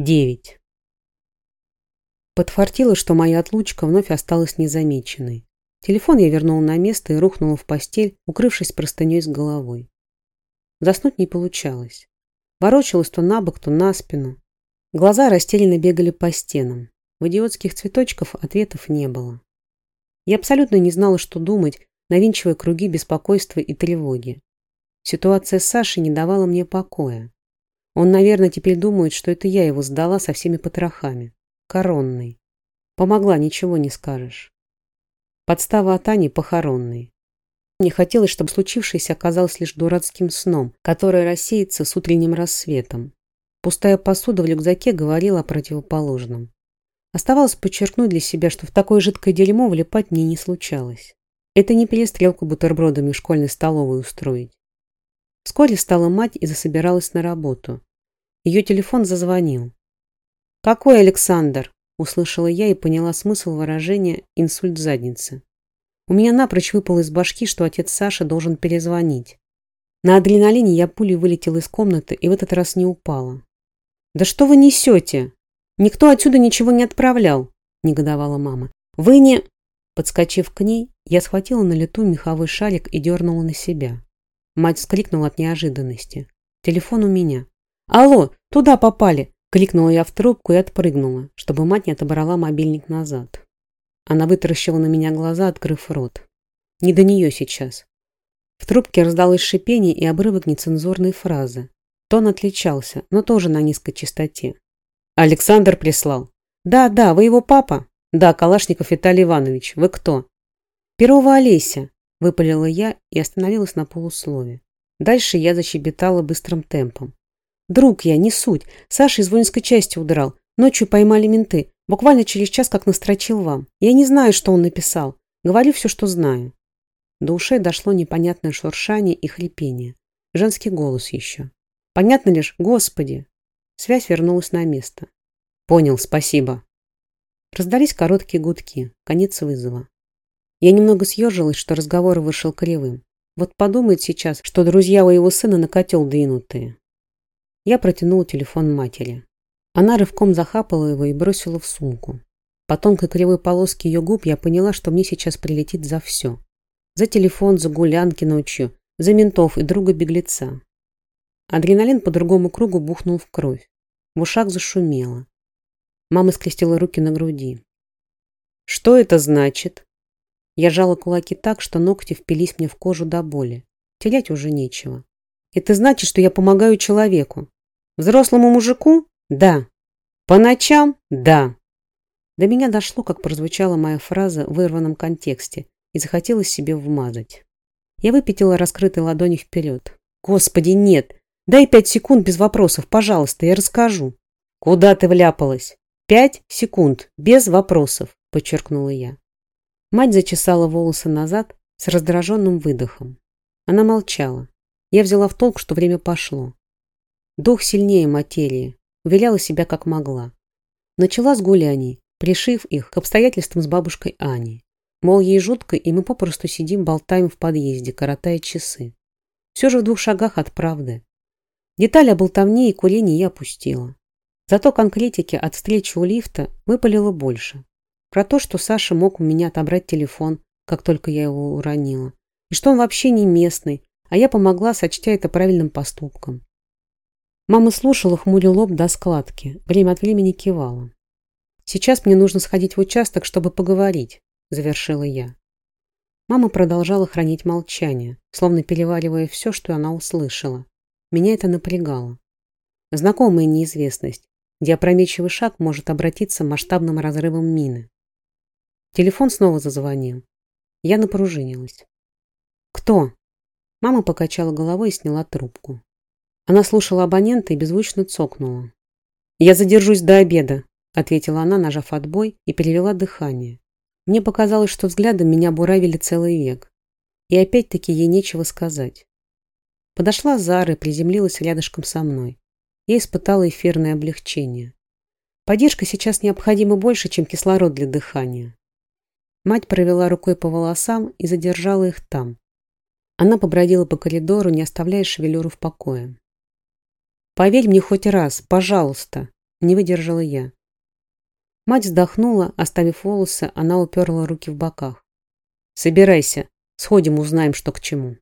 Девять. Подфартило, что моя отлучка вновь осталась незамеченной. Телефон я вернула на место и рухнула в постель, укрывшись простыней с головой. Заснуть не получалось. Ворочалась то на бок, то на спину. Глаза растерянно бегали по стенам. В идиотских цветочков ответов не было. Я абсолютно не знала, что думать, навинчивая круги беспокойства и тревоги. Ситуация с Сашей не давала мне покоя. Он, наверное, теперь думает, что это я его сдала со всеми потрохами. Коронный. Помогла, ничего не скажешь. Подстава от Ани похоронной. Мне хотелось, чтобы случившееся оказалось лишь дурацким сном, который рассеется с утренним рассветом. Пустая посуда в рюкзаке говорила о противоположном. Оставалось подчеркнуть для себя, что в такое жидкое дерьмо влипать мне не случалось. Это не перестрелку бутербродами в школьной столовой устроить. Вскоре стала мать и засобиралась на работу. Ее телефон зазвонил. «Какой Александр?» – услышала я и поняла смысл выражения «инсульт задницы». У меня напрочь выпало из башки, что отец Саши должен перезвонить. На адреналине я пулей вылетела из комнаты и в этот раз не упала. «Да что вы несете? Никто отсюда ничего не отправлял!» – негодовала мама. «Вы не...» Подскочив к ней, я схватила на лету меховой шарик и дернула на себя. Мать вскрикнула от неожиданности. Телефон у меня. «Алло, туда попали!» – крикнула я в трубку и отпрыгнула, чтобы мать не отобрала мобильник назад. Она вытаращила на меня глаза, открыв рот. Не до нее сейчас. В трубке раздалось шипение и обрывок нецензурной фразы. Тон отличался, но тоже на низкой частоте. «Александр прислал». «Да, да, вы его папа?» «Да, Калашников Виталий Иванович. Вы кто?» «Перова Олеся», – выпалила я и остановилась на полуслове. Дальше я защебетала быстрым темпом. Друг я, не суть. Саша из воинской части удрал. Ночью поймали менты. Буквально через час, как настрочил вам. Я не знаю, что он написал. Говорю все, что знаю. До ушей дошло непонятное шуршание и хрипение. Женский голос еще. Понятно лишь «Господи!» Связь вернулась на место. «Понял, спасибо». Раздались короткие гудки. Конец вызова. Я немного съежилась, что разговор вышел кривым. Вот подумает сейчас, что друзья у его сына на котел двинутые. Я протянула телефон матери. Она рывком захапала его и бросила в сумку. По тонкой кривой полоске ее губ я поняла, что мне сейчас прилетит за все. За телефон, за гулянки ночью, за ментов и друга-беглеца. Адреналин по другому кругу бухнул в кровь. В ушах зашумело. Мама скрестила руки на груди. «Что это значит?» Я жала кулаки так, что ногти впились мне в кожу до боли. Терять уже нечего. «Это значит, что я помогаю человеку. Взрослому мужику? Да. По ночам? Да. До меня дошло, как прозвучала моя фраза в вырванном контексте, и захотелось себе вмазать. Я выпятила раскрытой ладони вперед. Господи, нет! Дай пять секунд без вопросов, пожалуйста, я расскажу. Куда ты вляпалась? Пять секунд, без вопросов, подчеркнула я. Мать зачесала волосы назад с раздраженным выдохом. Она молчала. Я взяла в толк, что время пошло. Дух сильнее материи, уверяла себя как могла. Начала с гуляний, пришив их к обстоятельствам с бабушкой Аней. Мол, ей жутко, и мы попросту сидим, болтаем в подъезде, коротая часы. Все же в двух шагах от правды. Детали о болтовне и курении я опустила. Зато конкретики от встречи у лифта выпалило больше. Про то, что Саша мог у меня отобрать телефон, как только я его уронила. И что он вообще не местный, а я помогла, сочтя это правильным поступком. Мама слушала, хмуря лоб до складки, время от времени кивала. «Сейчас мне нужно сходить в участок, чтобы поговорить», – завершила я. Мама продолжала хранить молчание, словно переваривая все, что она услышала. Меня это напрягало. Знакомая неизвестность, где шаг может обратиться масштабным разрывом мины. Телефон снова зазвонил. Я напружинилась. «Кто?» Мама покачала головой и сняла трубку. Она слушала абонента и беззвучно цокнула. «Я задержусь до обеда», – ответила она, нажав отбой, и перевела дыхание. Мне показалось, что взглядом меня буравили целый век. И опять-таки ей нечего сказать. Подошла Зара и приземлилась рядышком со мной. Я испытала эфирное облегчение. Поддержка сейчас необходима больше, чем кислород для дыхания. Мать провела рукой по волосам и задержала их там. Она побродила по коридору, не оставляя шевелюру в покое. Поверь мне хоть раз, пожалуйста. Не выдержала я. Мать вздохнула, оставив волосы, она уперла руки в боках. «Собирайся, сходим, узнаем, что к чему».